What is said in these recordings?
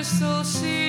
crystal sea.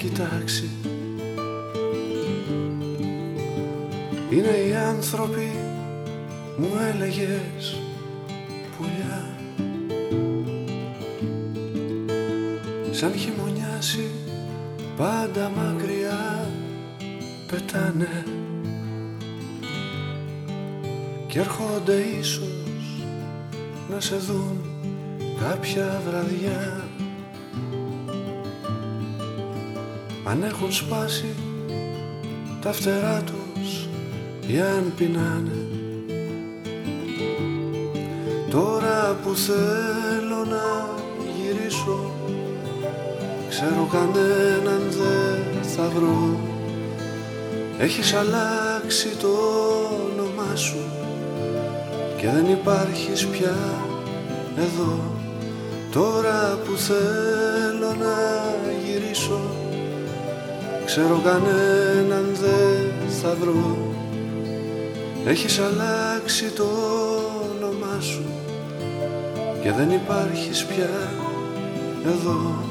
Κοιτάξει. Είναι οι άνθρωποι μου έλεγες πουλιά. Σαν χειμωνιάσει πάντα μακριά πετάνε. Και έρχονται ίσως να σε δουν κάποια βραδιά αν έχουν σπάσει τα φτερά τους ή αν πεινάνε. Τώρα που θέλω να γυρίσω ξέρω κανέναν δεν θα βρω. Έχεις αλλάξει το όνομά σου και δεν υπάρχεις πια εδώ. Τώρα που θέλω να γυρίσω ξέρω κανέναν δεν θα βρω. Έχεις αλλάξει το όνομά σου και δεν υπάρχεις πια εδώ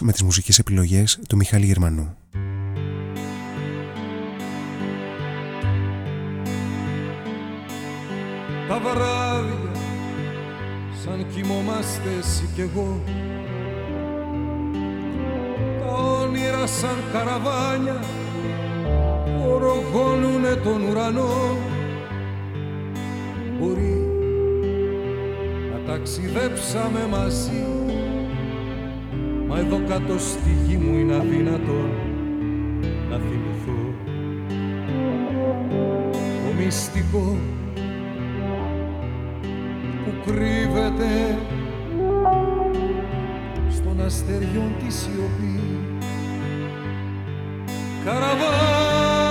με τις μουσικές επιλογές του Μιχάλη Γερμανού. Τα βράδια σαν κοιμόμαστε εσύ κι εγώ. Τα όνειρα σαν καραβάνια ορογώνουνε τον ουρανό. Μπορεί να ταξιδέψαμε μαζί. Μα εδώ κάτω στη γη μου είναι αδύνατο να θυμηθώ. Το μυστικό που κρύβεται στον αστεριόν της σιωπή. Καραβάνια,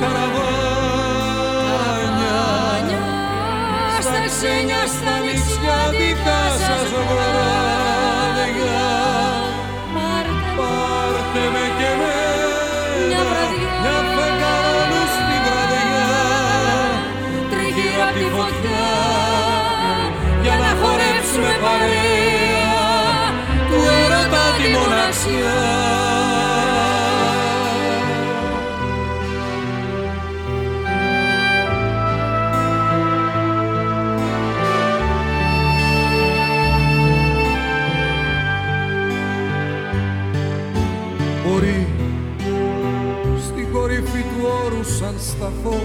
καραβάνια στα ξένια, στα νησιά δικά σας Μπορεί στην κορυφή του όρου σαν σταθώ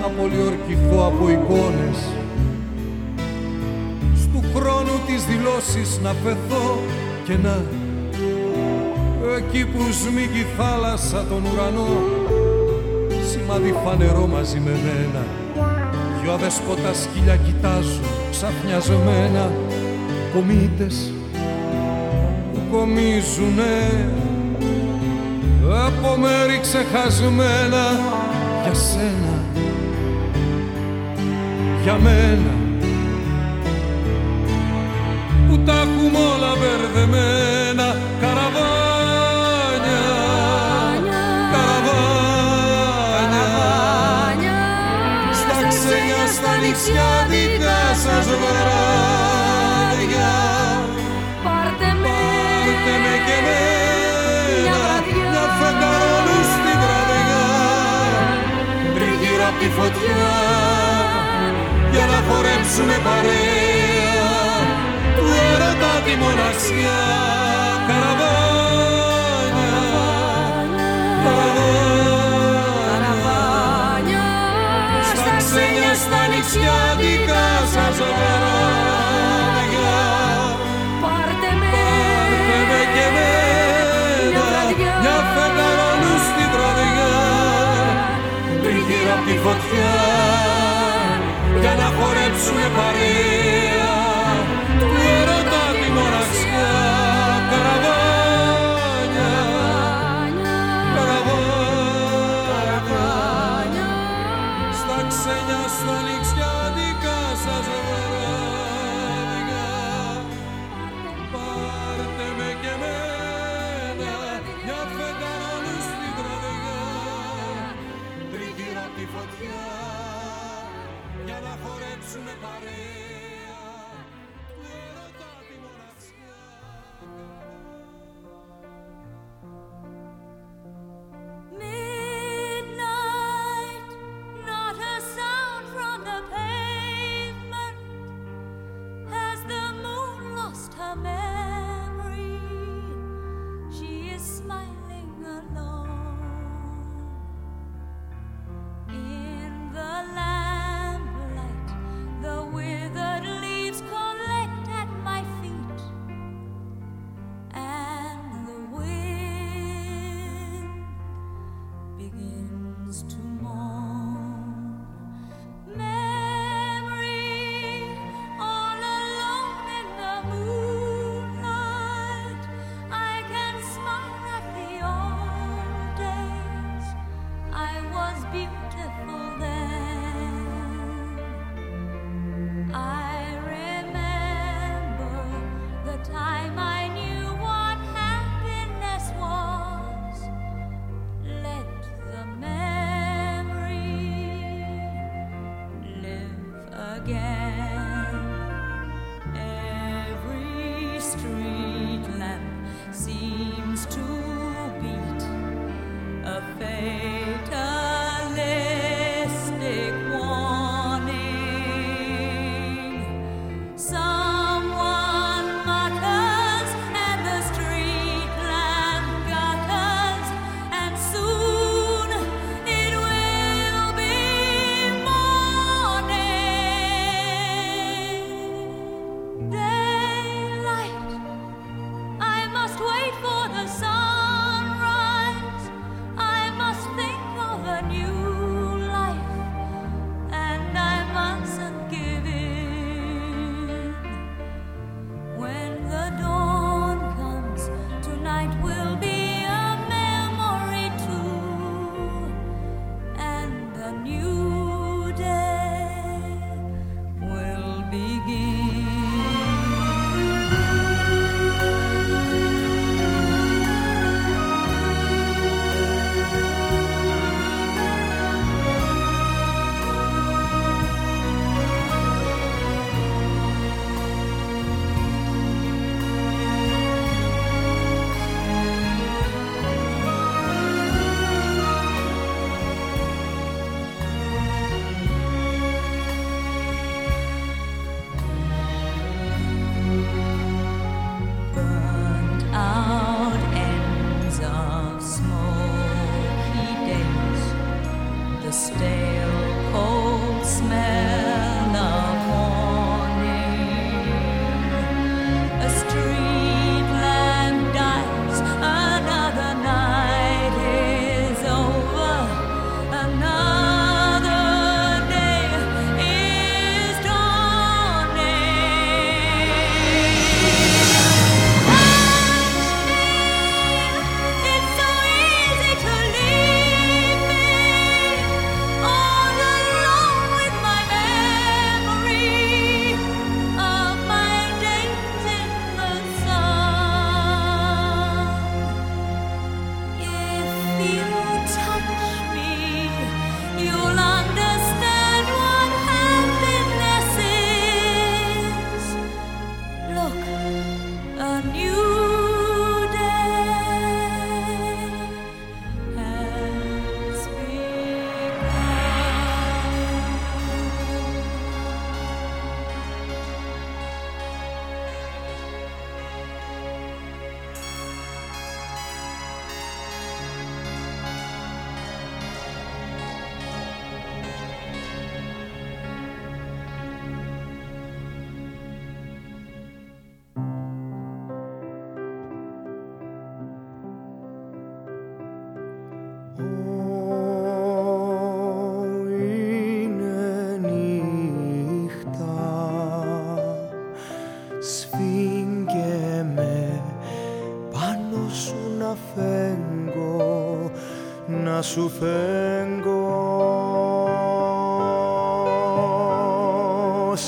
να πολιορκηθώ από εικόνες στου χρόνου τις δηλώσεις να πεθώ και να εκεί που σμίγει θάλασσα τον ουρανό σημάδι φανερό μαζί με μένα. Δυο αδεσπότα σκυλιά κοιτάζουν ξαφνιασμένα. Κομίτες που κομίζουνε από μέρη ξεχασμένα. Για σένα, για μένα τα έχουμε όλα μπερδεμένα. Καραβάνια, καραβάνια. Στα ξένια, στα νησιά δικά σας βράδια. Πάρτε με, Πάρτε με και εμένα μια φεγγαρόλου στη βραδιά. Τριγύρω απ' τη φωτιά για να χορέψουμε παρέα. του έρωτα τη μοναξιά. Καραβάνια, καραβάνια. Στα ξένια, στα νησιά δικά σας βράδια Πάρτε με, Πάρτε με και εμένα μια φεγγαρόλου στη βραδιά τριγύρω απ' τη φωτιά για να χορέψουμε παρέα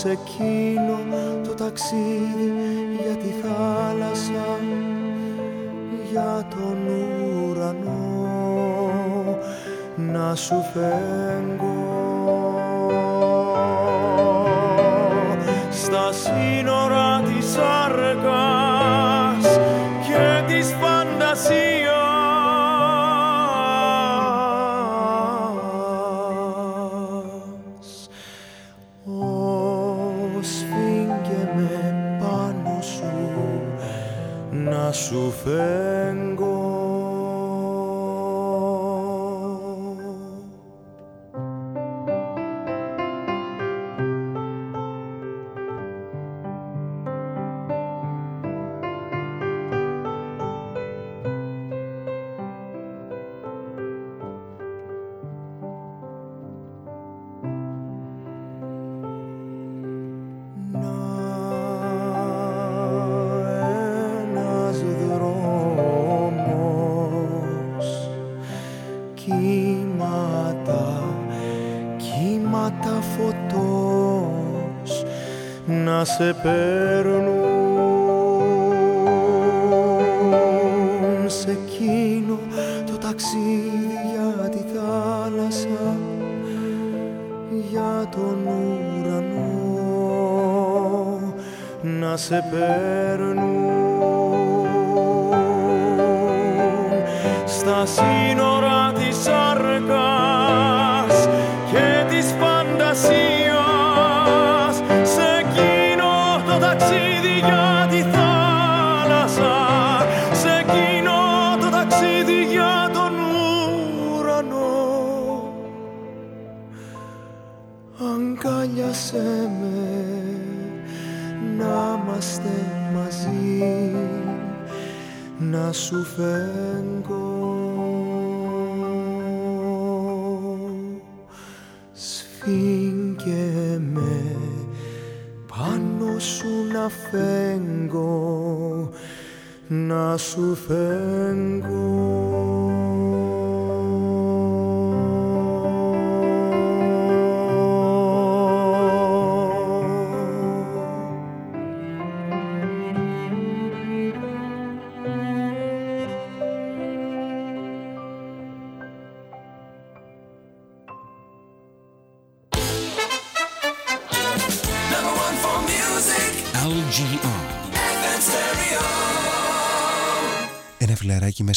σε εκείνο το ταξίδι για τη θάλασσα για τον ουρανό. Να σου φέγγω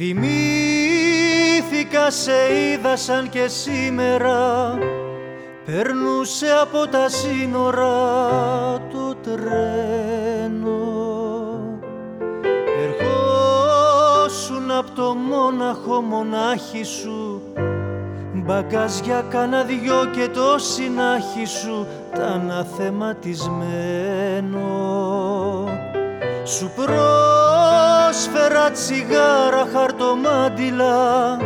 Θυμήθηκα σε είδα σαν και σήμερα. Περνούσε από τα σύνορα το τρένο. Ερχόσουν από το μόναχο μονάχη σου. Μπαγκάζια κάνα δυο και το συνάχη σου. Τα αναθεματισμένο πρόσφερα τσιγάρα χαρτομάντιλα.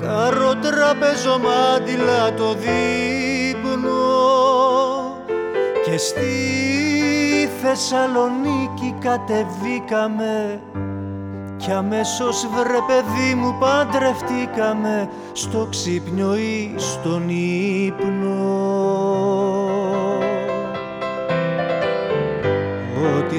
Κάρο τραπεζομάντιλα το δείπνο. Και στη Θεσσαλονίκη κατεβήκαμε. Κι αμέσως βρε παιδί μου παντρευτήκαμε. Στο ξύπνιο ή στον ύπνο. Ό,τι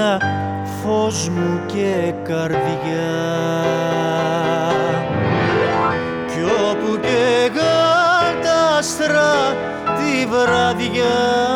σετόνια φως μου και καρδιά. Κι όπου και τα άστρα τη βραδιά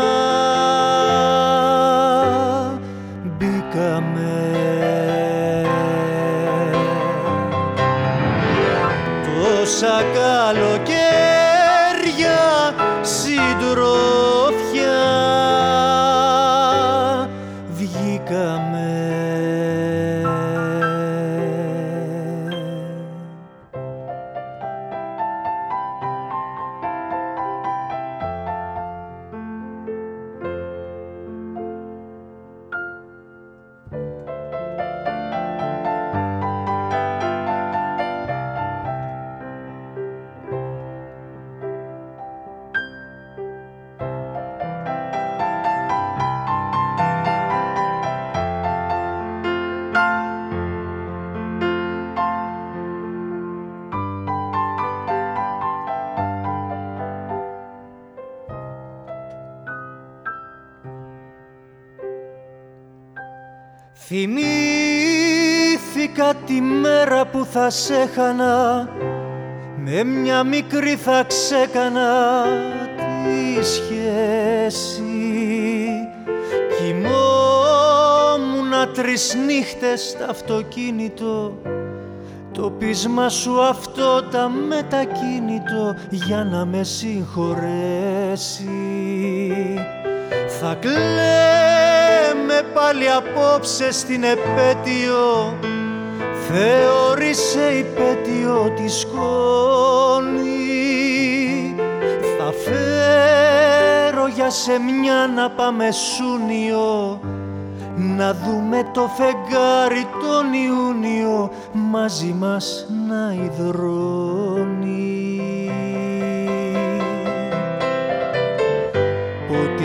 Θυμήθηκα τη μέρα που θα σε χανα με μια μικρή θα ξέκανα τη σχέση. Κοιμόμουνα τρεις νύχτες στο αυτοκίνητο. Το πείσμα σου αυτό τα μετακίνητο για να με συγχωρέσει. Θα κλαίμε πάλι απόψε στην επέτειο. Θεώρησε υπέτειο τη σκόνη. Θα φέρω για σε μια να πάμε σούνιο. Να δούμε το φεγγάρι τον Ιούνιο μαζί μας να υδρώνει.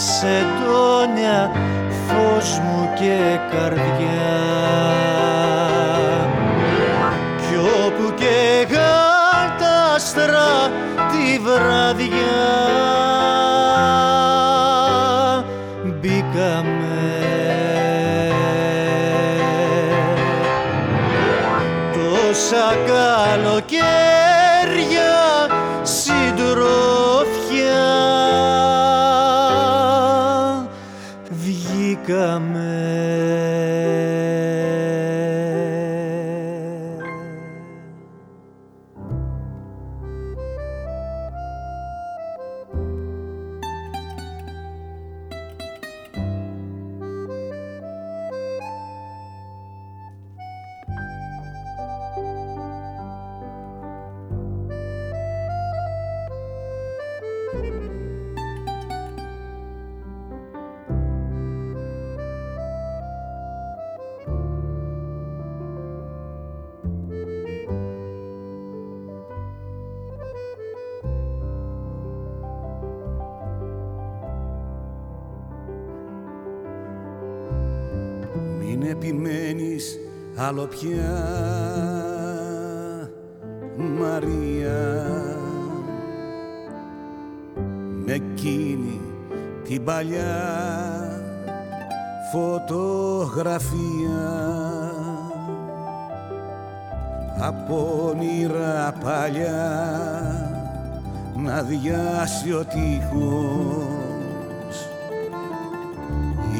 τα σεντόνια φως μου και καρδιά από όνειρα παλιά να διάσει ο τείχος.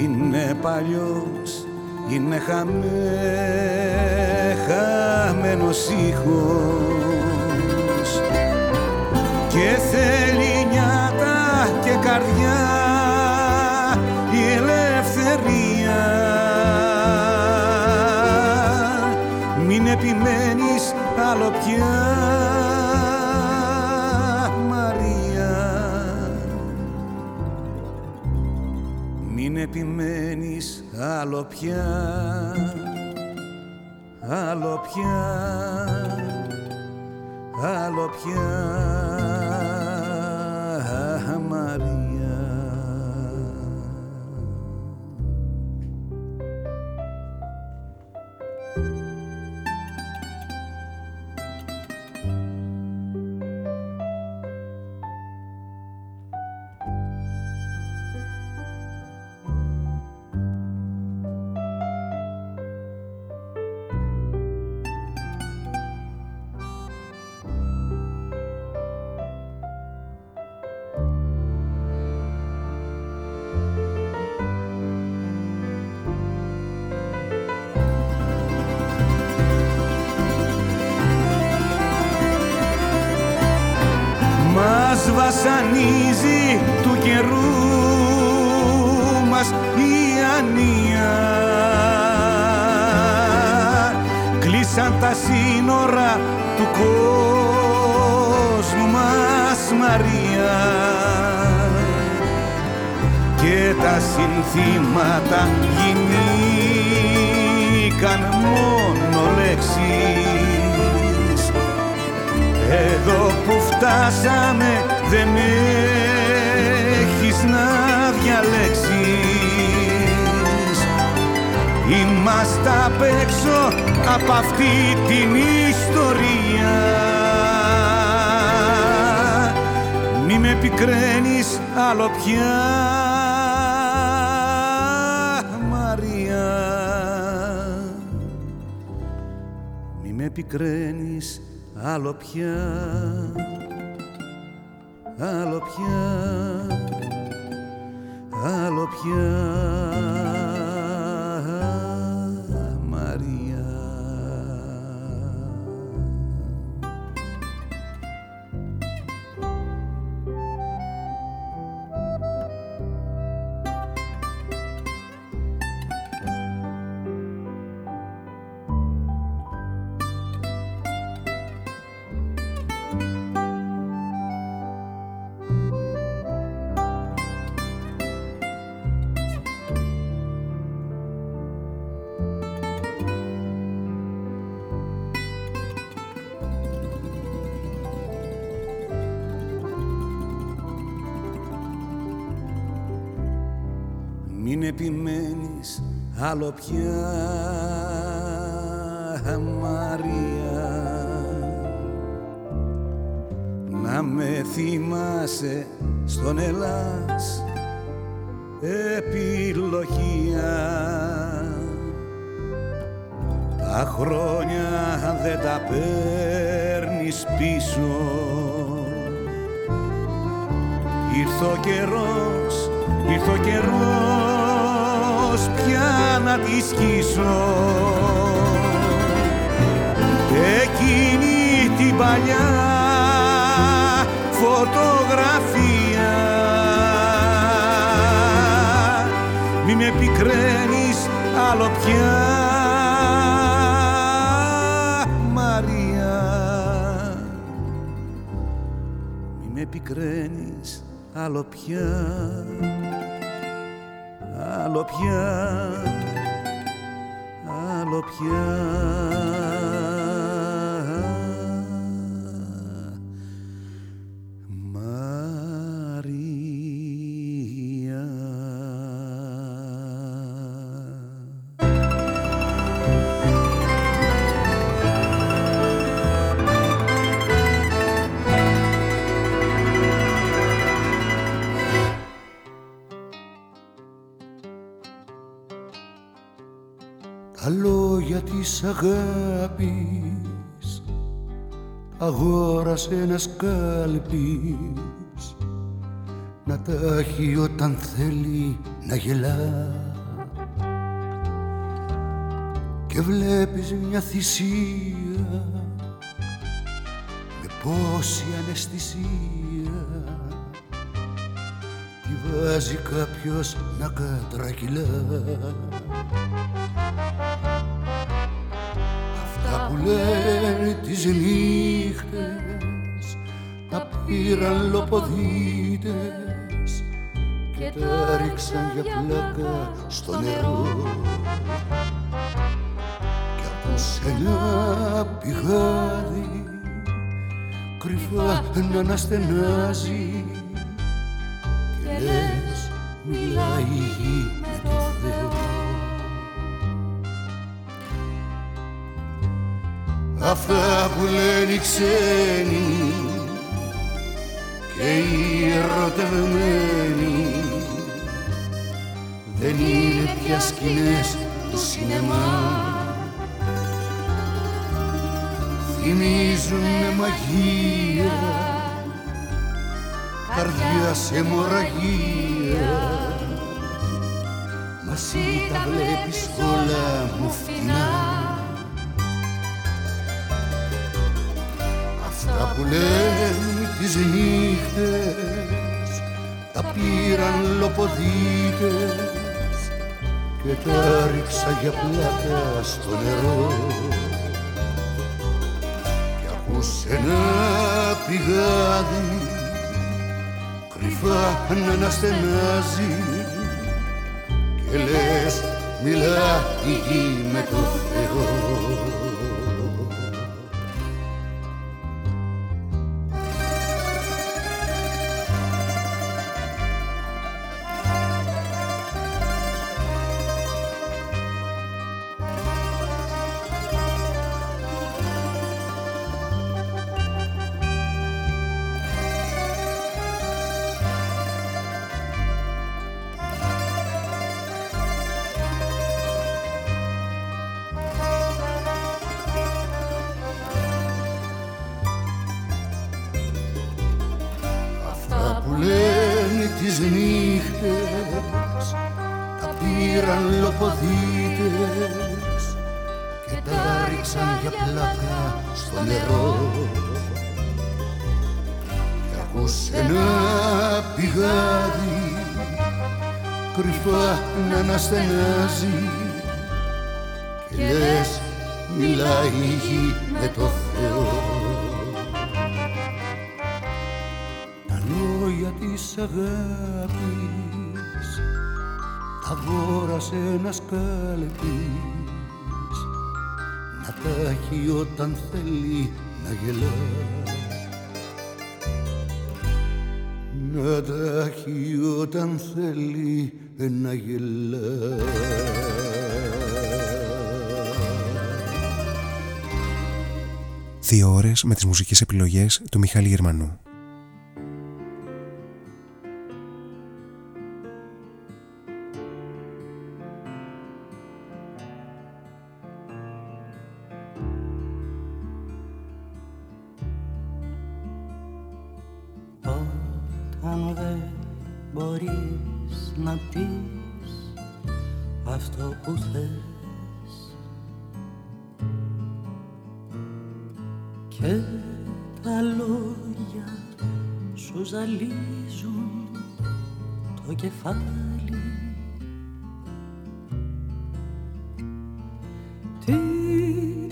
Είναι παλιός, είναι χαμέ, χαμένος ήχος. Και θέλει νιάτα και καρδιά η ελευθερία. Μην επιμένεις άλλο πια επιμένεις άλλο πια άλλο πια άλλο πια Μη με πικραίνεις άλλο πια επιμένεις άλλο πια Μαρία. Να με θυμάσαι στον Ελλάς επιλογία. Τα χρόνια δεν τα παίρνεις πίσω. Ήρθε ο καιρός, ήρθε ο καιρός πια να τη σκίσω. Εκείνη την παλιά φωτογραφία. Μη με πικραίνεις άλλο πια Μαρία. Μη με πικραίνεις άλλο πια άλλο πια, άλλο πια. Αγόρασε ένας σκάλπι να τα έχει όταν θέλει να γελά. Και βλέπεις μια θυσία με πόση αναισθησία. Τη βάζει κάποιος να κατρακυλά. Αυτά που λένε τις νύχτες τα πήραν λοποδίτες και τα ρίξαν για πλάκα στο νερό. Κι ακούς ένα πηγάδι κρυφά να αναστενάζει και λες μιλάει η γη με το Θεό Αυτά που λένε οι ξένοι και οι ερωτευμένοι δεν είναι πια σκηνές του σινεμά. Θυμίζουνε μαγεία. Καρδιά σε μοραγία Μα εσύ τα βλέπεις όλα μου φτηνά Αυτά που λένε τις νύχτες τα πήραν λοποδίτες και τα ρίξα για πλάκα στο νερό. Και ακούς ένα πηγάδι κρυφά να αναστενάζει και λες μιλά η γη με το Θεό πήραν λοποδίτες και τα ρίξαν για πλάκα στο νερό. Και ακούς ένα πηγάδι κρυφά να αναστενάζει και λες μιλάει η γη με το Θεό τα λόγια της αγάπης τα βόρασε ένας κάλπης να τα έχει όταν θέλει να γελάς να τα έχει όταν θέλει να γελάς Δύο ώρες με τις μουσικές επιλογές του Μιχάλη Γερμανού. Κεφάλι Τι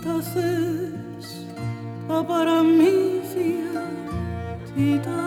τα θες τα παραμύθια τι τα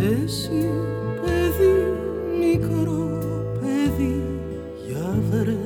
εσύ παιδί μικρό παιδί για βρες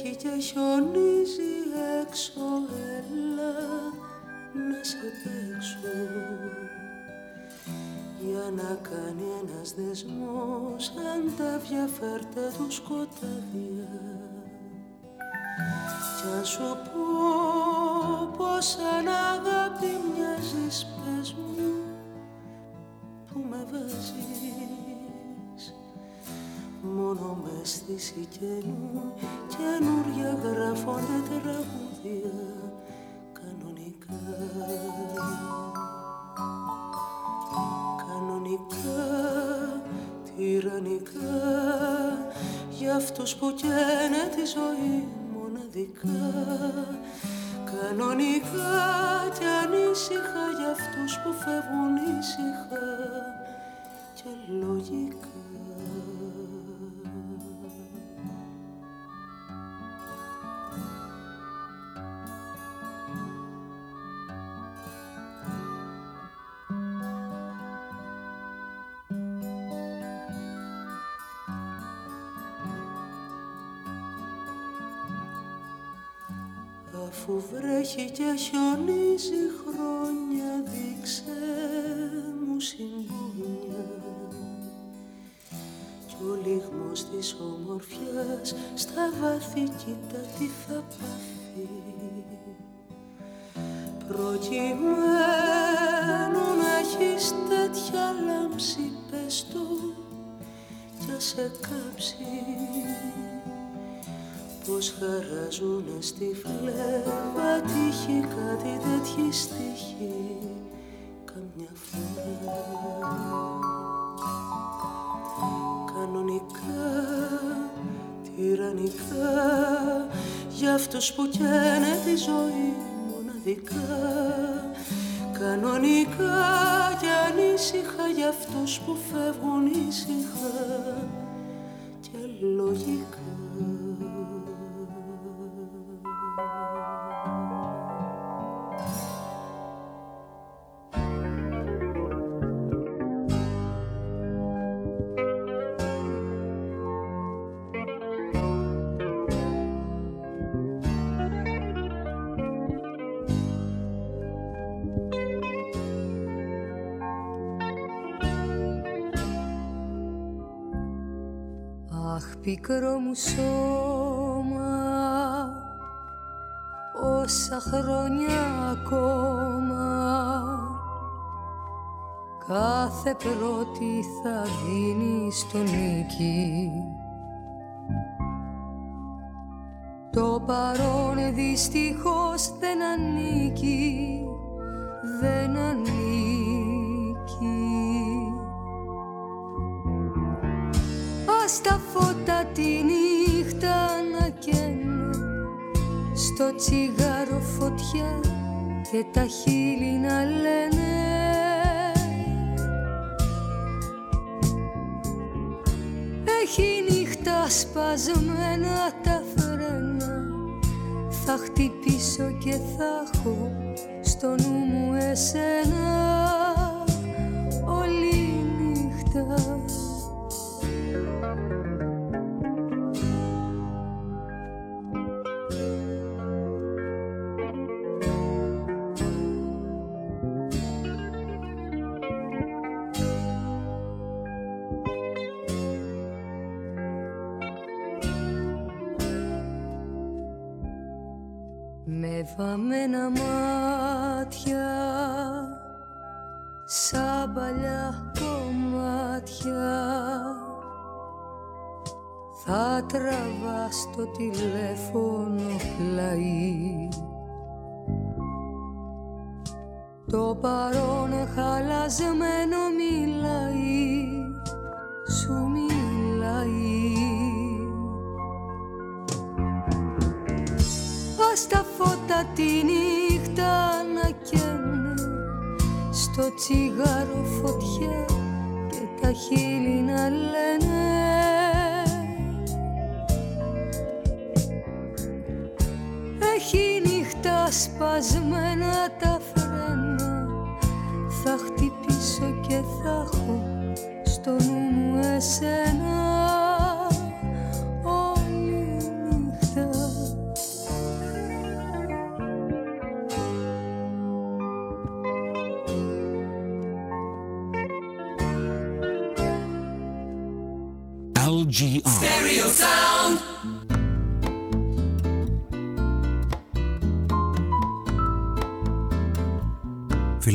βρέχει και χιονίζει έξω έλα να σε παίξω. Για να κάνει ένας δεσμός σαν τα διαφέρτα του σκοτάδια. Κι αν σου πω πως σαν αγάπη μοιάζεις πες μου που με βάζεις Μόνο μες στήση καινού, καινούρια γράφονται τραγούδια κανονικά. Κανονικά, τυραννικά, για αυτούς που καίνε τη ζωή μοναδικά. Κανονικά και ανήσυχα για αυτούς που φεύγουν ήσυχα και λογικά. Αφού βρέχει και χιονίζει χρόνια δείξε μου συμπόνια κι ο λιγμός της ομορφιάς στα βάθη κοίτα τι θα πάθει. Προκειμένου να έχεις τέτοια λάμψη πες του κι ας σε κάψει πως χαράζουνε στη φλέβα τύχη κάτι τέτοιοι στοιχοί καμιά φορά. Κανονικά, τυραννικά για αυτούς που καίνε τη ζωή μοναδικά. Κανονικά και ανήσυχα για αυτούς που φεύγουν ήσυχα. Και λογικά μου σώμα. Όσα χρόνια ακόμα. Κάθε πρώτη θα δίνει στο νίκη. Το παρόν δυστυχώς δεν ανήκει. Δεν ανήκει στο τσιγάρο φωτιά και τα χείλη να λένε. Έχει νύχτα σπασμένα τα φρένα. Θα χτυπήσω και θα έχω στο νου μου εσένα στο τηλέφωνο πλαί το παρόν χαλασμένο μιλάει σου μιλάει. Στα φώτα τη νύχτα να καίνε στο τσιγάρο φωτιά και τα χείλη να λένε Έχει νύχτα σπασμένα τα φρένα. Θα χτυπήσω και θα έχω στο νου μου εσένα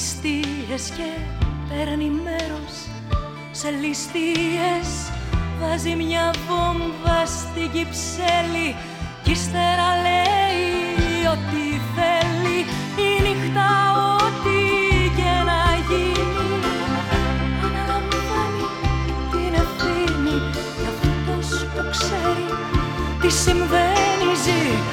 ληστείες και παίρνει μέρος σε ληστείες. Βάζει μια βόμβα στην κυψέλη κι ύστερα λέει ότι θέλει. Η νύχτα ό,τι και να γίνει. Αναλαμβάνει την ευθύνη για αυτός που ξέρει τι συμβαίνει. ζει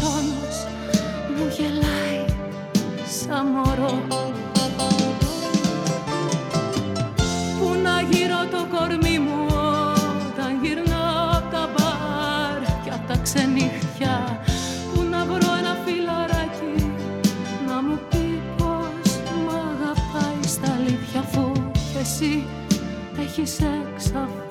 χρόνος μου γελάει σαν μωρό. Πού να γύρω το κορμί μου όταν γυρνάω απ' τα μπαρ και απ' τα ξενύχτια. Πού να βρω ένα φιλαράκι να μου πει πως μ' αγαπάει στα αλήθεια αφού κι εσύ έχεις εξαφανιστεί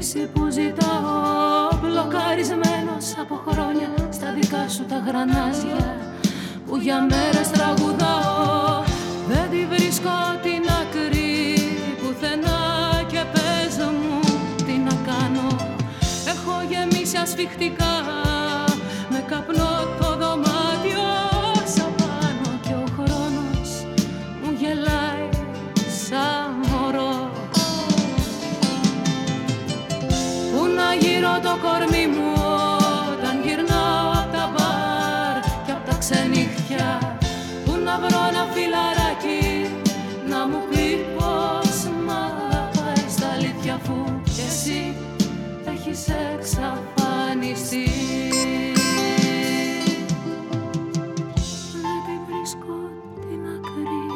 λύση που ζητάω μπλοκαρισμένος από χρόνια στα δικά σου τα γρανάζια που για μέρες τραγουδάω δεν τη βρίσκω την άκρη πουθενά και πες μου τι να κάνω. Έχω γεμίσει ασφιχτικά με καπνό το δωμάτιο το κορμί μου όταν γυρνάω απ' τα μπαρ και απ' τα ξενύχτια Πού να βρω ένα φιλαράκι να μου πει πως μ' αγαπάει στα αλήθεια αφού κι εσύ έχεις εξαφανιστεί. Δεν τη βρίσκω την άκρη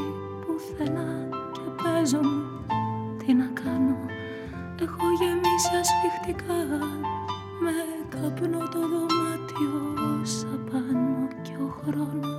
πουθενά και παίζω μου. Τι να κάνω Έχω γεμίσει ασφιχτικά με καπνό το δωμάτιο όσα πάνω και ο χρόνος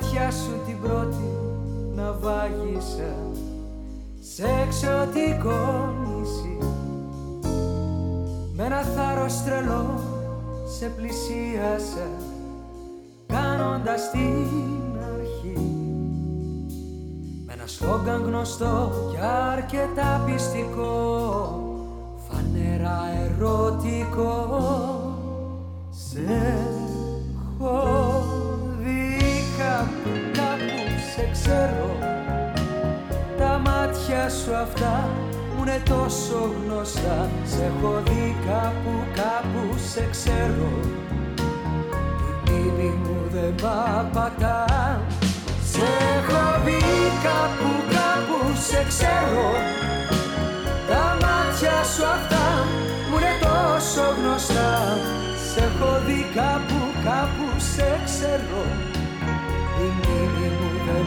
ματιά σου την πρώτη ναυάγησα σε εξωτικό νησί. Με ένα θάρρος τρελό σε πλησίασα κάνοντας την αρχή. Με ένα σλόγκαν γνωστό και αρκετά πειστικό Φανερά ερωτικό Σε έχω ξέρω. Τα μάτια σου αυτά μου είναι τόσο γνωστά. Σε έχω δει κάπου, κάπου σε ξέρω. Η μνήμη μου δεν μ' απατά σε έχω δει κάπου, κάπου σε ξέρω. Τα μάτια σου αυτά μου είναι τόσο γνωστά. Σε έχω δει κάπου, κάπου σε ξέρω. Η μνήμη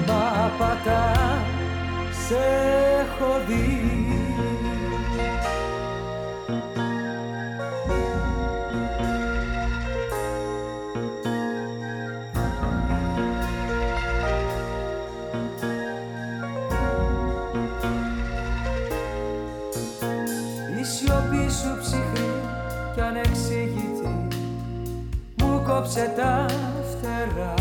μου δεν μ' απατά Σε έχω δει. Η σιωπή σου ψυχρή κι ανεξήγητη μου κόψε τα φτερά. Η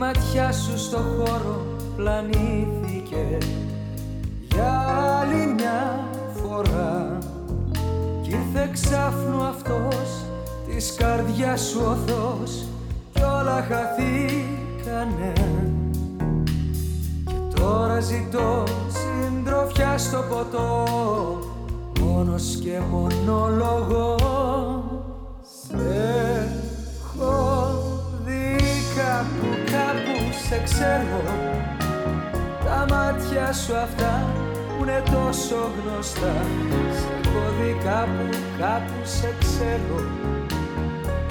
ματιά σου στο χώρο πλανήθηκε. Για άλλη μια φορά κι ήρθε ξάφνου αυτός της καρδιάς σου οθός κι όλα χαθήκανε. Τώρα ζητώ συντροφιά στο ποτό Μόνος και που σε ξέρω. Τα μάτια σου αυτά που είναι τόσο γνωστά. Σε έχω δει κάπου, κάπου σε ξέρω.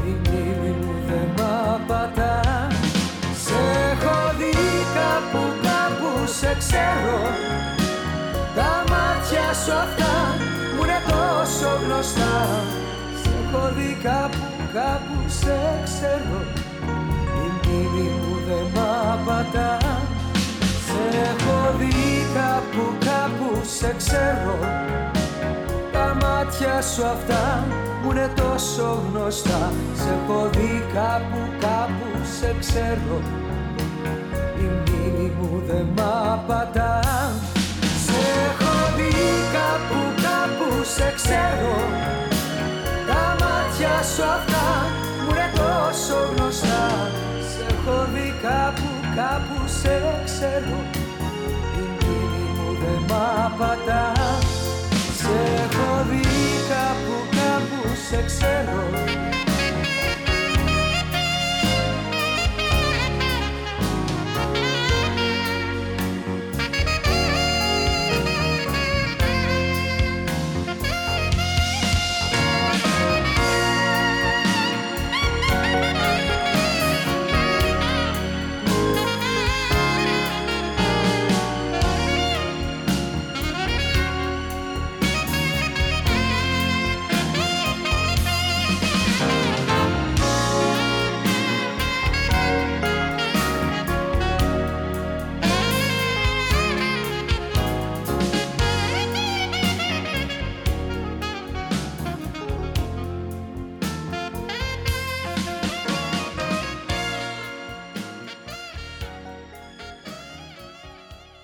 Η μνήμη μου δεν μ' απατά. Σε έχω δει κάπου, κάπου σε ξέρω. Τα μάτια σου αυτά που είναι τόσο γνωστά. Σε έχω δει κάπου, κάπου σε ξέρω. Η μνήμη μου δεν μ' απατά. Σε έχω δει κάπου κάπου σε ξέρω. Τα μάτια σου αυτά μου είναι τόσο γνωστά. Σε έχω δει κάπου κάπου σε ξέρω. Η μνήμη μου δεν μ' απατά. Σε έχω δει κάπου κάπου σε ξέρω. Τα μάτια σου αυτά μου είναι τόσο γνωστά. Σε έχω δει κάπου κάπου σε ξέρω. Η μνήμη μου δεν μ' απατά. Σε έχω δει κάπου κάπου σε ξέρω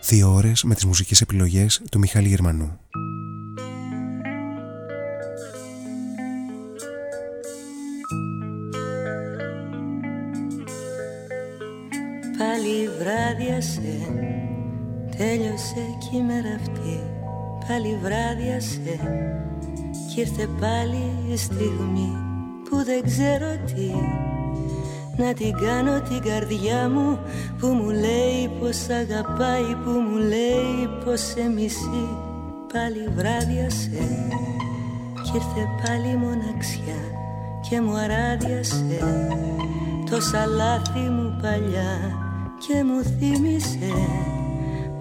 Δύο ώρες με τις μουσικές επιλογές του Μιχάλη Γερμανού. Πάλι βράδιασε, τέλειωσε κι η μέρα αυτή Πάλι βράδιασε κι ήρθε πάλι η στιγμή που δεν ξέρω τι να την κάνω την καρδιά μου που μου λέει πως αγαπάει που μου λέει πως σε μισεί. Πάλι βράδιασε κι ήρθε πάλι η μοναξιά και μου αράδιασε. Τόσα λάθη μου παλιά και μου θύμισε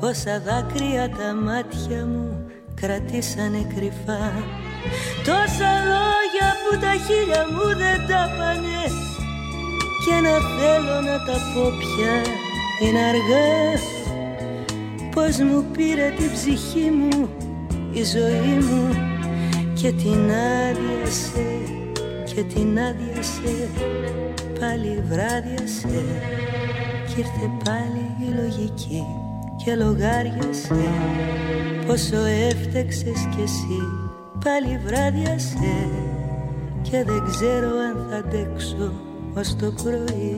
πόσα δάκρυα τα μάτια μου κρατήσανε κρυφά. Τόσα λόγια που τα χείλια μου δεν τα πάνε και να θέλω να τα πω πια. Είναι αργά. Πως μου πήρε την ψυχή μου η ζωή μου και την άδειασε και την άδειασε. Πάλι βράδιασε κι ήρθε πάλι η λογική και λογάριασε. Πόσο έφτεξες κι εσύ πάλι βράδιασε. Και δεν ξέρω αν θα αντέξω ως το πρωί.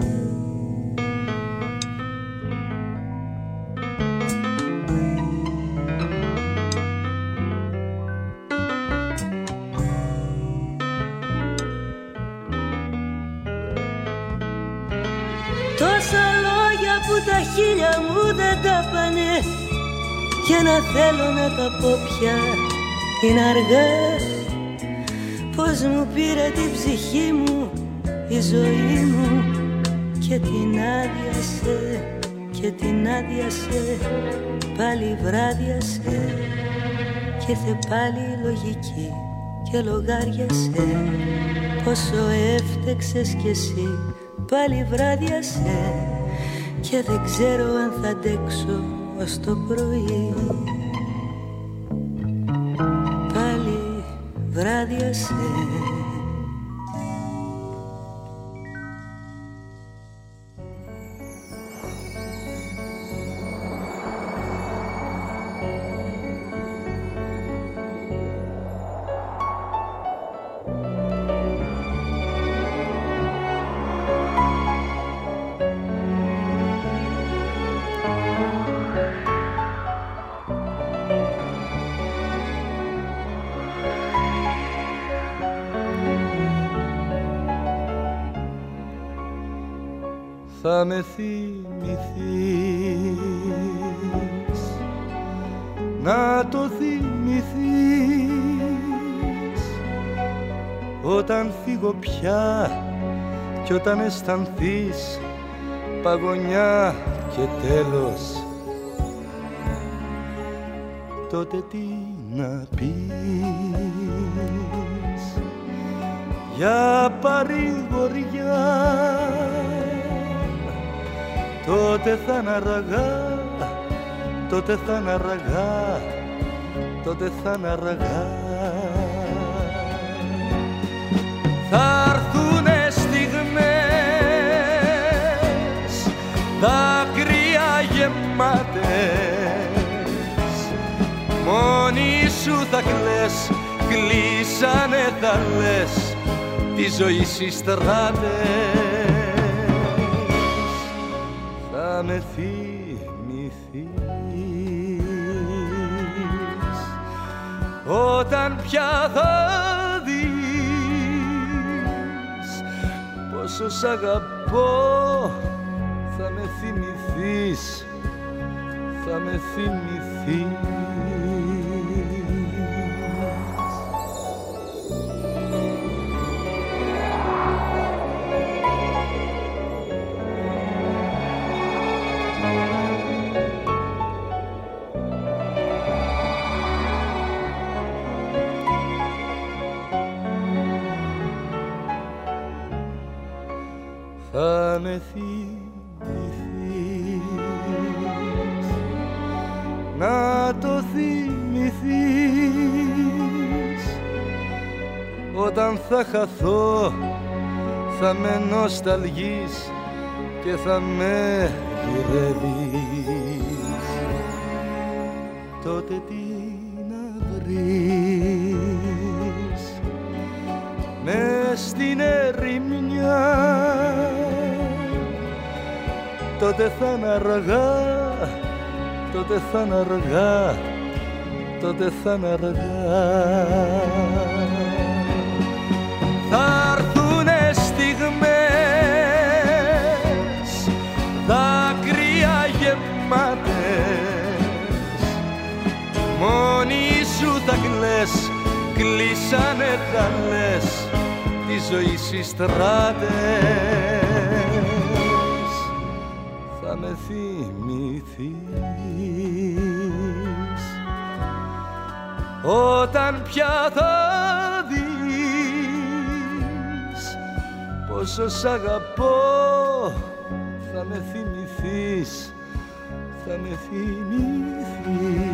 Τόσα λόγια που τα χείλια μου δεν τα πάνε και να θέλω να τα πω πια είναι αργά. Πως μου πήρε την ψυχή μου η ζωή μου και την άδειασε και την άδειασε πάλι βράδιασε και ήρθε πάλι η λογική και λογάριασε πόσο έφτεξες κι εσύ πάλι βράδιασε και δεν ξέρω αν θα αντέξω ως το πρωί. Πάλι βράδιασε θα με θυμηθείς. Να το θυμηθείς. Όταν φύγω πια κι όταν αισθανθείς παγωνιά και τέλος τότε τι να πεις. Για παρηγοριά τότε θα είναι αργά τότε θα είναι αργά τότε θα είναι αργά. Θα έρθουνε στιγμές δάκρυα γεμάτες. Μόνη σου θα κλαις κλείσανε θα λες τη ζωή στις στράτες θα με θυμηθείς. Όταν πια θα δεις πόσο σ' αγαπώ θα με θυμηθείς θα με θυμηθείς θα χαθώ. Θα με νοσταλγείς και θα με γυρεύεις. Τότε τι να βρεις. Μες στην ερημιά. Τότε θα είναι αργά, τότε θα είναι αργά, τότε θα είναι αργά. Κλείσανε τα λες, τη ζωή στις στράτες. Με θυμηθείς. Όταν πια θα δεις πόσο σ' αγαπώ θα με θυμηθείς θα με θυμηθείς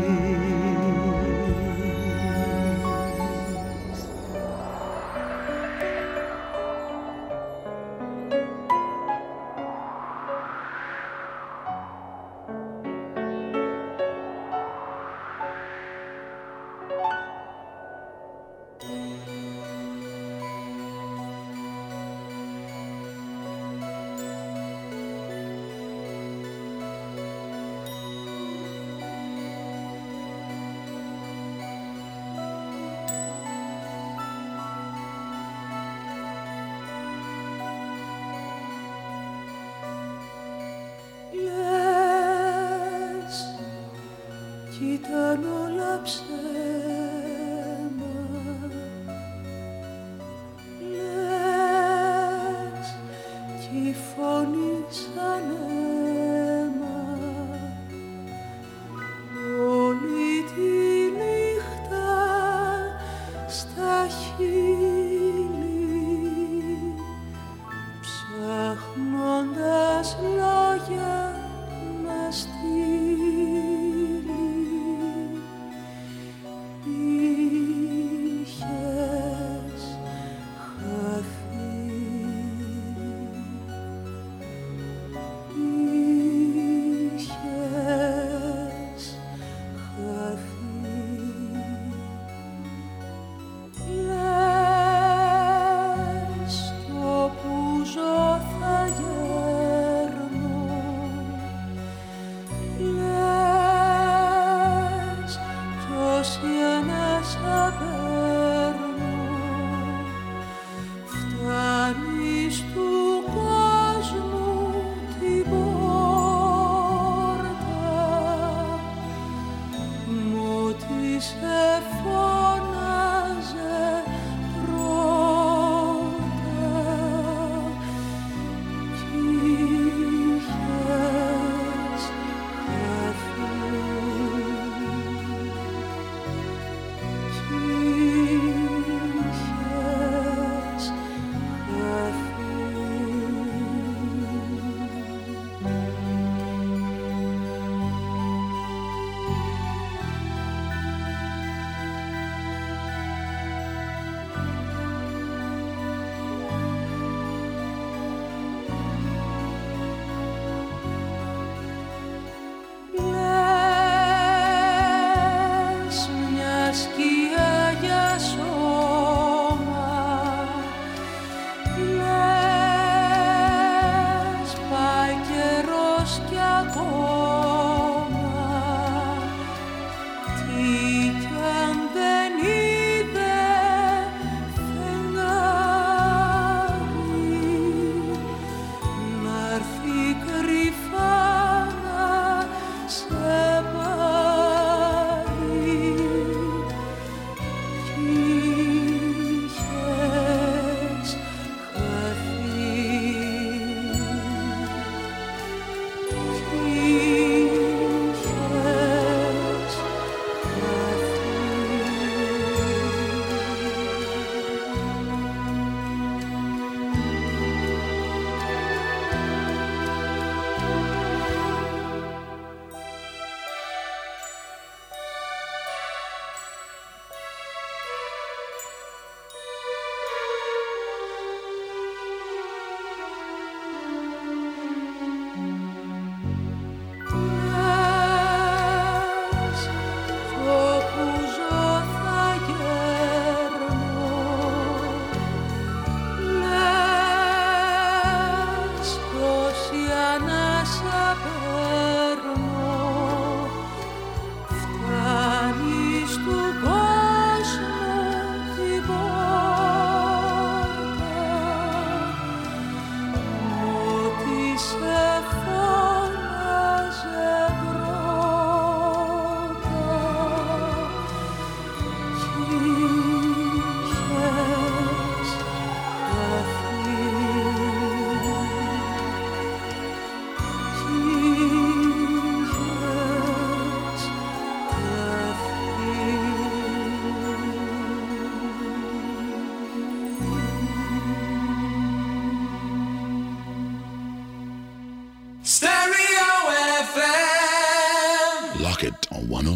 103.3.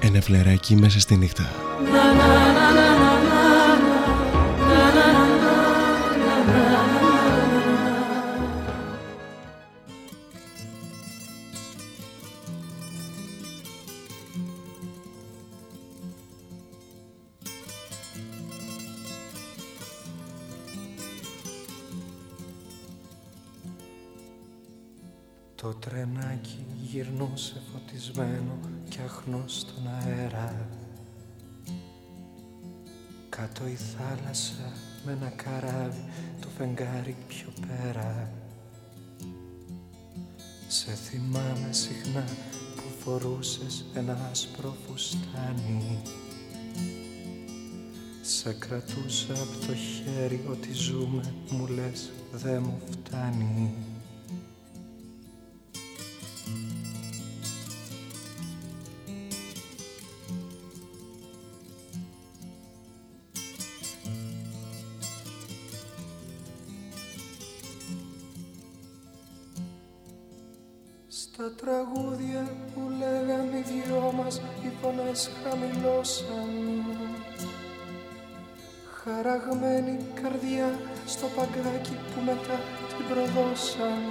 Ένα φλεράκι μέσα στη νύχτα. Κάτω η θάλασσα με ένα καράβι το φεγγάρι πιο πέρα. Σε θυμάμαι συχνά που φορούσες ένα άσπρο φουστάνι Σε κρατούσα από το χέρι ότι ζούμε μου λες δε μου φτάνει χαμηλώσαν Χαραγμένη καρδιά στο παγκάκι που μετά την προδώσαν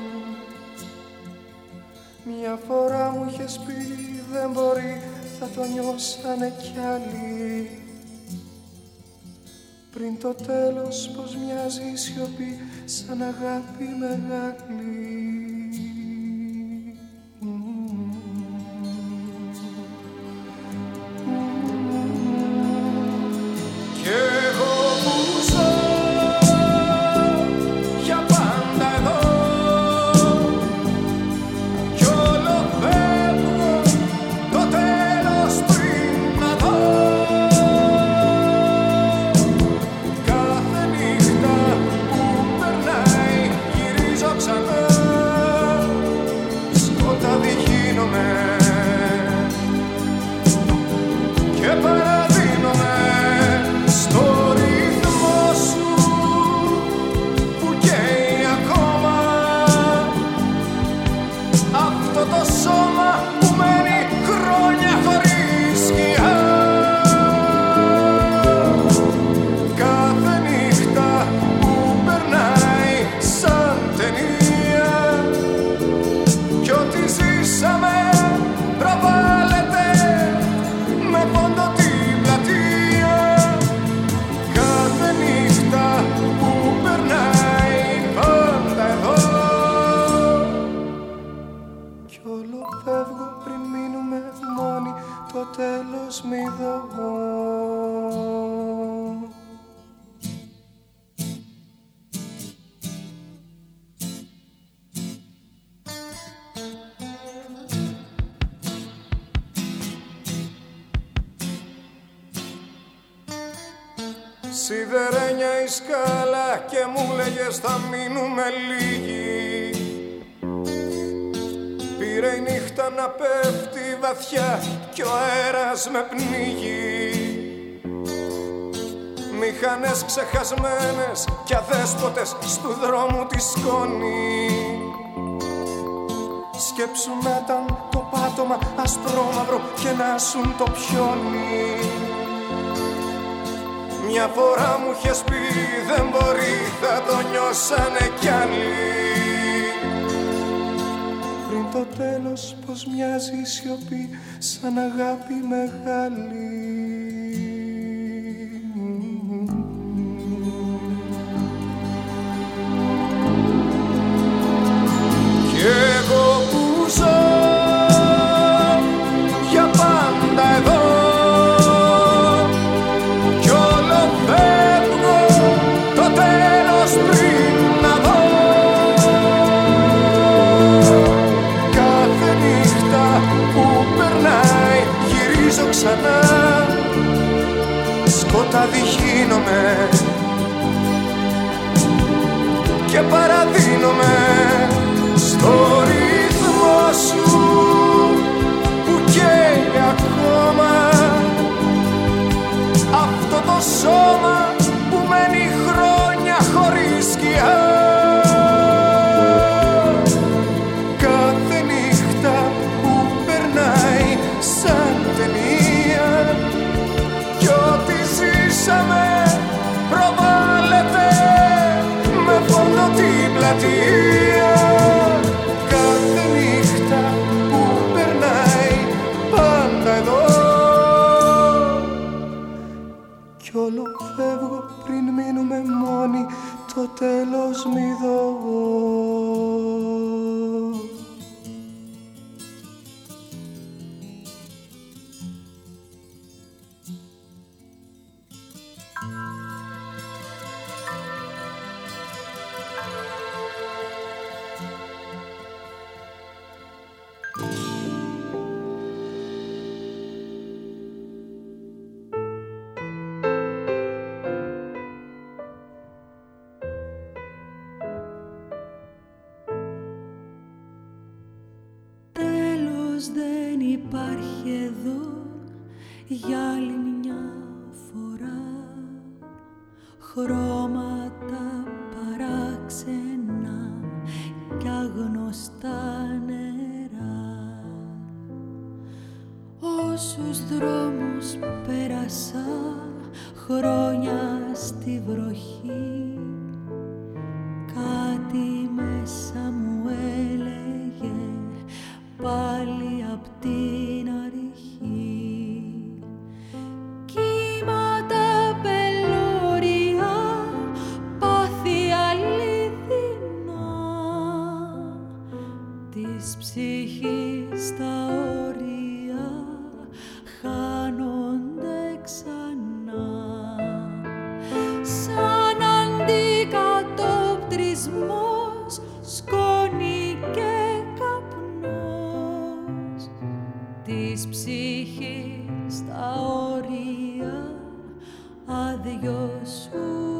Μια φορά μου είχες πει δεν μπορεί θα το νιώσανε κι άλλοι πριν το τέλος πως μοιάζει η σιωπή σαν αγάπη μεγάλη με πνίγει. Μηχανές ξεχασμένες κι αδέσποτες στου δρόμου τη σκόνη. Σκέψου να ήταν το πάτωμα ασπρόμαυρο και να σουν το πιόνι Μια φορά μου είχες πει δεν μπορεί θα το νιώσανε κι άλλοι το τέλος πως μοιάζει η σιωπή σαν αγάπη μεγάλη παραδίνομαι στο de los míos. хрома. της ψυχής τα όρια άδειο σου.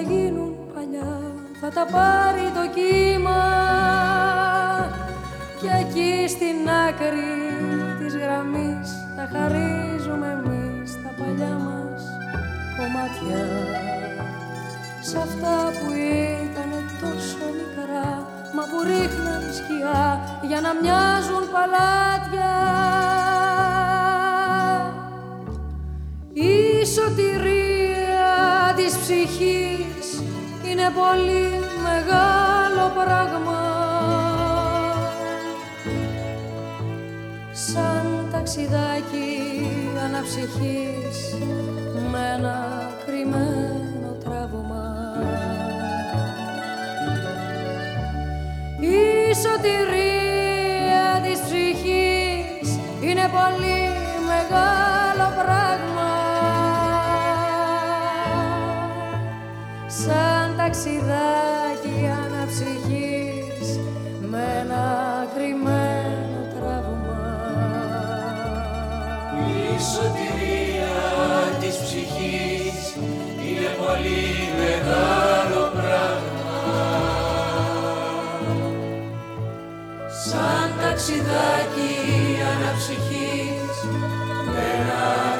Γίνουν παλιά. Θα τα πάρει το κύμα. Και εκεί στην άκρη της γραμμής θα χαρίζουμε εμείς τα παλιά μας κομμάτια. Σ' αυτά που ήταν τόσο μικρά μα που ρίχναν σκιά για να μοιάζουν παλάτια. Η σωτηρία της ψυχής είναι πολύ μεγάλο πράγμα. Σαν ταξιδάκι αναψυχής με ένα κρυμμένο τραύμα. Η σωτηρία της ψυχής είναι πολύ μεγάλο πράγμα ταξιδάκι αναψυχής με ένα κρυμμένο τραύμα. Η σωτηρία της ψυχής είναι πολύ μεγάλο πράγμα. Σαν ταξιδάκι αναψυχής με ένα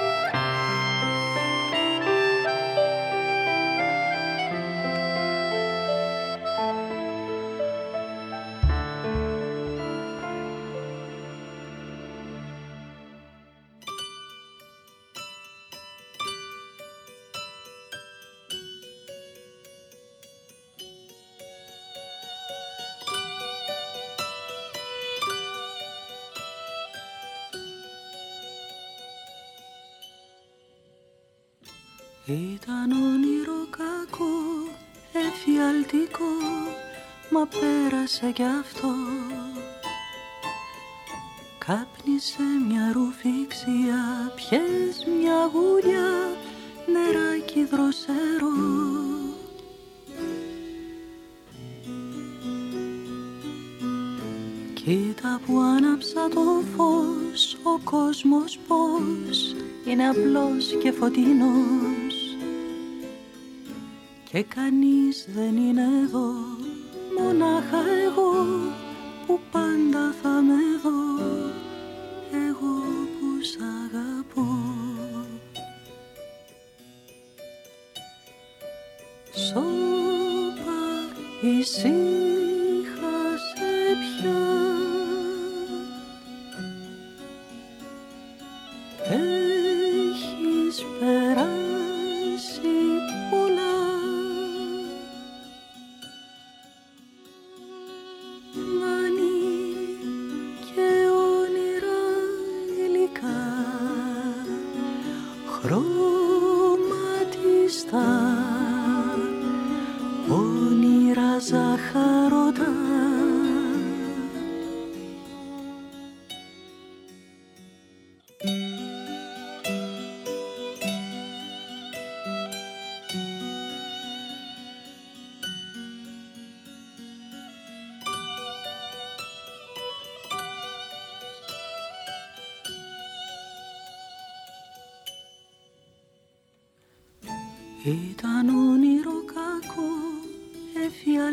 Φωτεινός. Και κανείς δεν είναι εδώ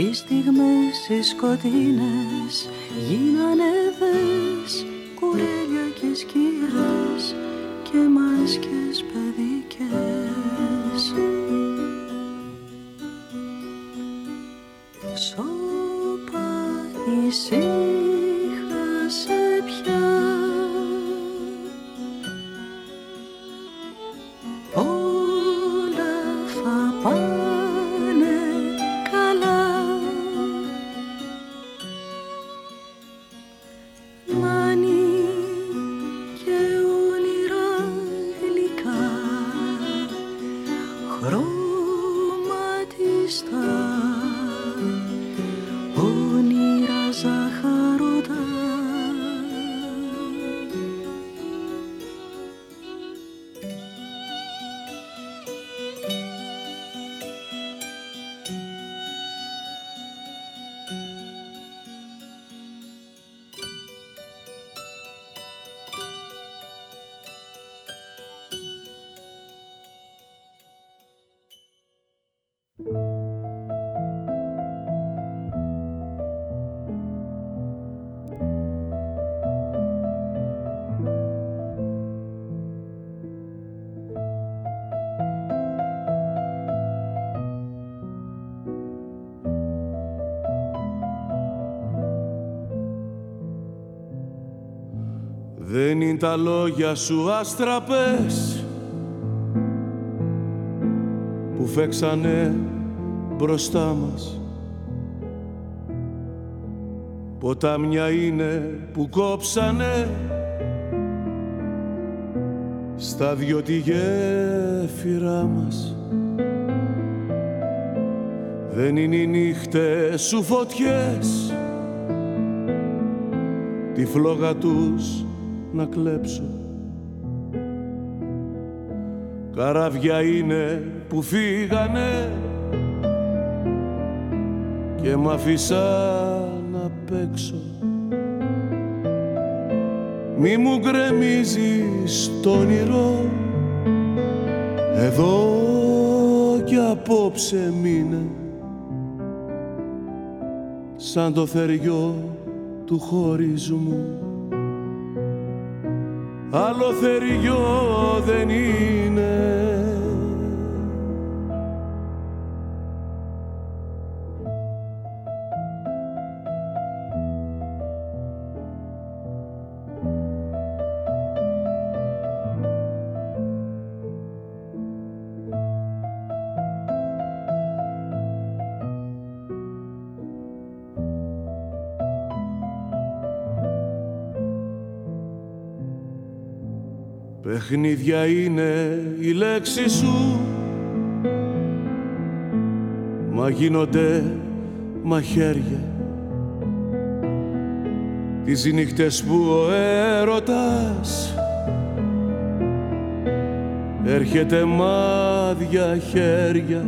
Οι στιγμές οι σκοτεινές γίνανε τα λόγια σου αστραπές που φέξανε μπροστά μας. Ποτάμια είναι που κόψανε στα δυο τη γέφυρά μας. Δεν είναι οι νύχτες σου φωτιές τη φλόγα τους να κλέψω. Καράβια είναι που φύγανε και μ' αφήσαν να παίξω. Μη μου γκρεμίζεις το όνειρο εδώ κι απόψε μείνε. Σαν το θεριό του χωρισμού άλλο θεριό δεν είναι Παιχνίδια είναι η λέξη σου. Μα γίνονται μαχαίρια. Τις νύχτες που ο έρωτας Έρχεται μάδια χέρια.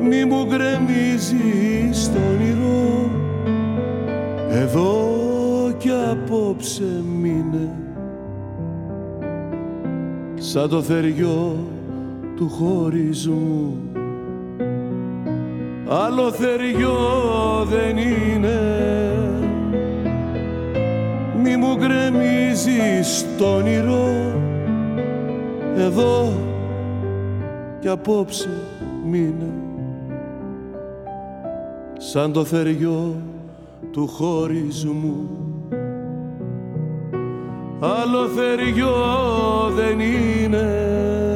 Μη μου γκρεμίζεις το όνειρο Εδώ κι απόψε μείνε σαν το θεριό του χωρισμού. Άλλο θεριό δεν είναι. Μη μου γκρεμίζεις το όνειρο εδώ κι απόψε μείνε. Σαν το θεριό του χωρισμού άλλο θεριό δεν είναι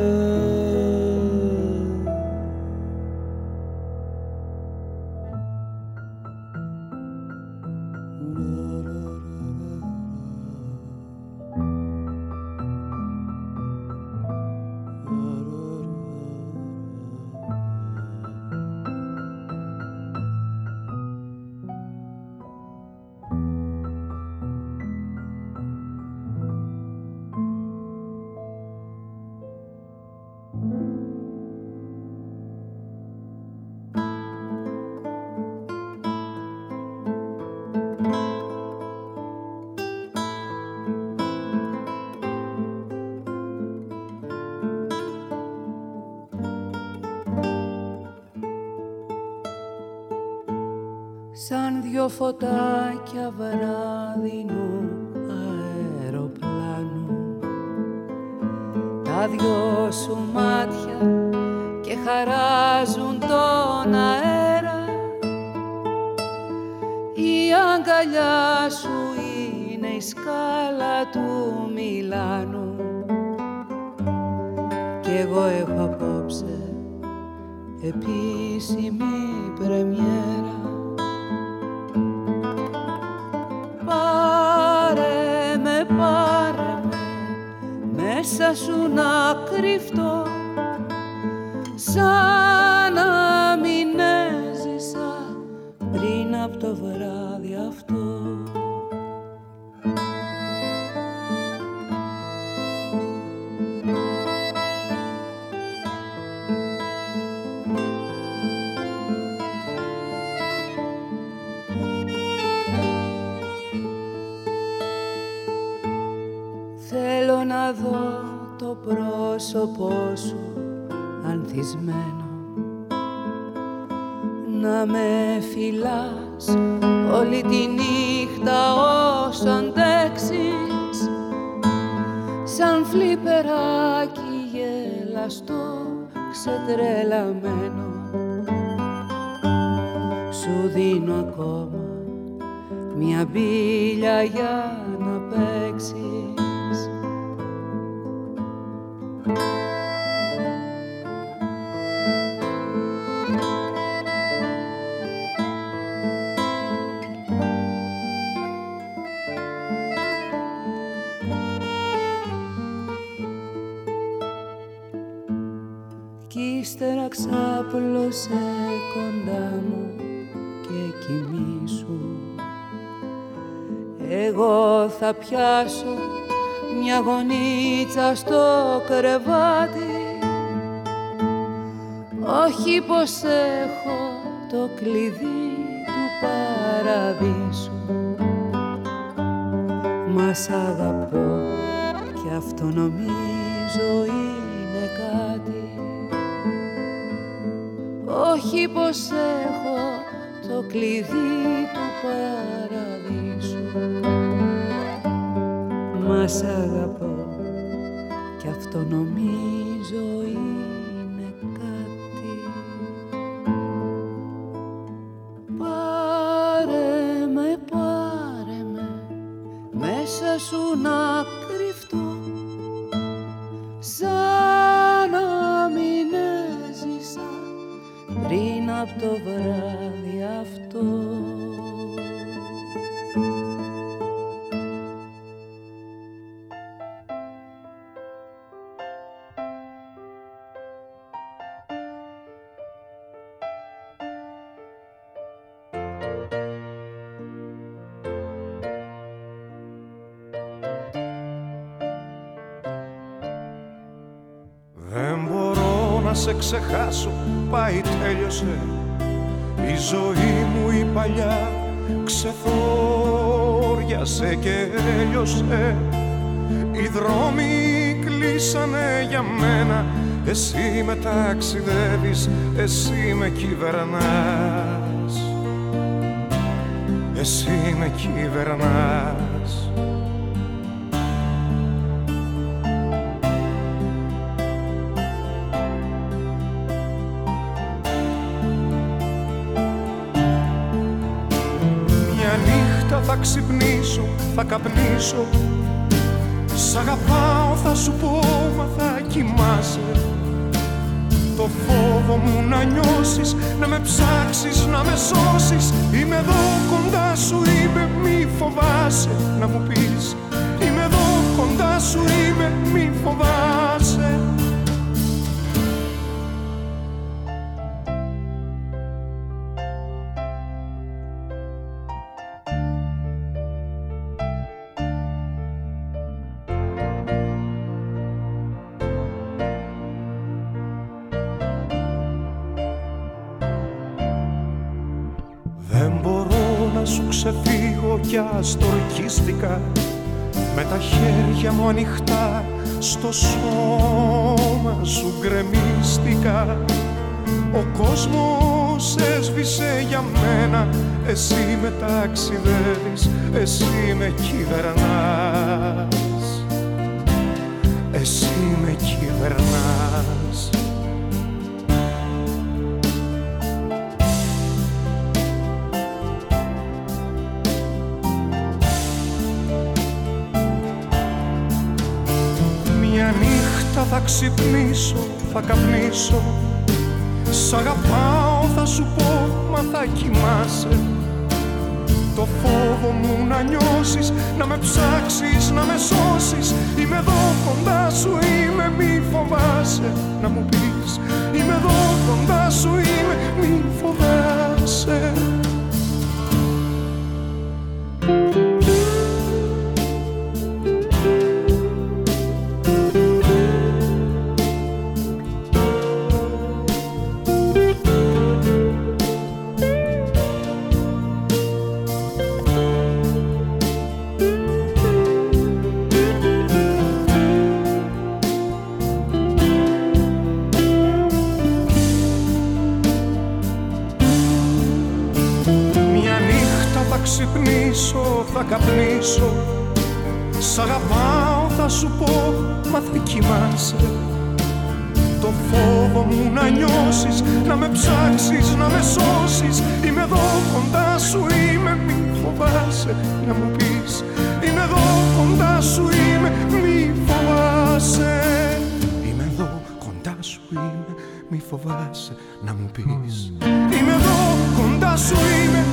ύστερα ξάπλωσε κοντά μου και κοιμήσου. Εγώ θα πιάσω μια γονίτσα στο κρεβάτι. Όχι πως έχω το κλειδί του παραδείσου. Μας σ' αγαπώ και αυτό νομίζω όχι πως έχω το κλειδί του παραδείσου. Μας σ' αγαπώ και αυτό νομίζω είναι να σε ξεχάσω, πάει τέλειωσε. Η ζωή μου η παλιά ξεθόριασε και έλειωσε. Οι δρόμοι κλείσανε για μένα Εσύ με ταξιδεύεις, εσύ με κυβερνάς. Εσύ με κυβερνάς θα καπνίσω. Σ' αγαπάω θα σου πω μα θα κοιμάσαι. Το φόβο μου να νιώσεις, να με ψάξεις, να με σώσεις. Είμαι εδώ κοντά σου, είμαι μη φοβάσαι να μου πεις. Είμαι εδώ κοντά σου, είμαι μη φοβάσαι χέρια μου ανοιχτά στο σώμα σου γκρεμίστηκα. Ο κόσμος έσβησε για μένα Εσύ με ταξιδεύεις, εσύ με κυβερνάς. Εσύ με κυβερνάς ξυπνήσω, θα καπνίσω. Σ' αγαπάω θα σου πω, μα θα κοιμάσαι. Το φόβο μου να νιώσεις, να με ψάξεις, να με σώσεις. Είμαι εδώ κοντά σου, είμαι μη φοβάσαι. Να μου πεις Είμαι εδώ κοντά σου, είμαι μη φοβάσαι φοβάσαι να μου πεις Είμαι εδώ κοντά σου, είμαι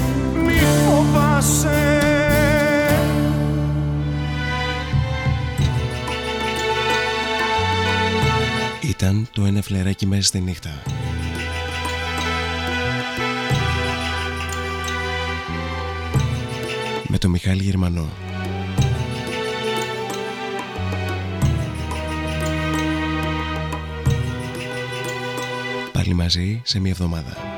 μη φοβάσαι Ήταν το ένα φλεράκι μέσα στη νύχτα. Με το Μιχάλη Γερμανό. Μαζί σε μια εβδομάδα.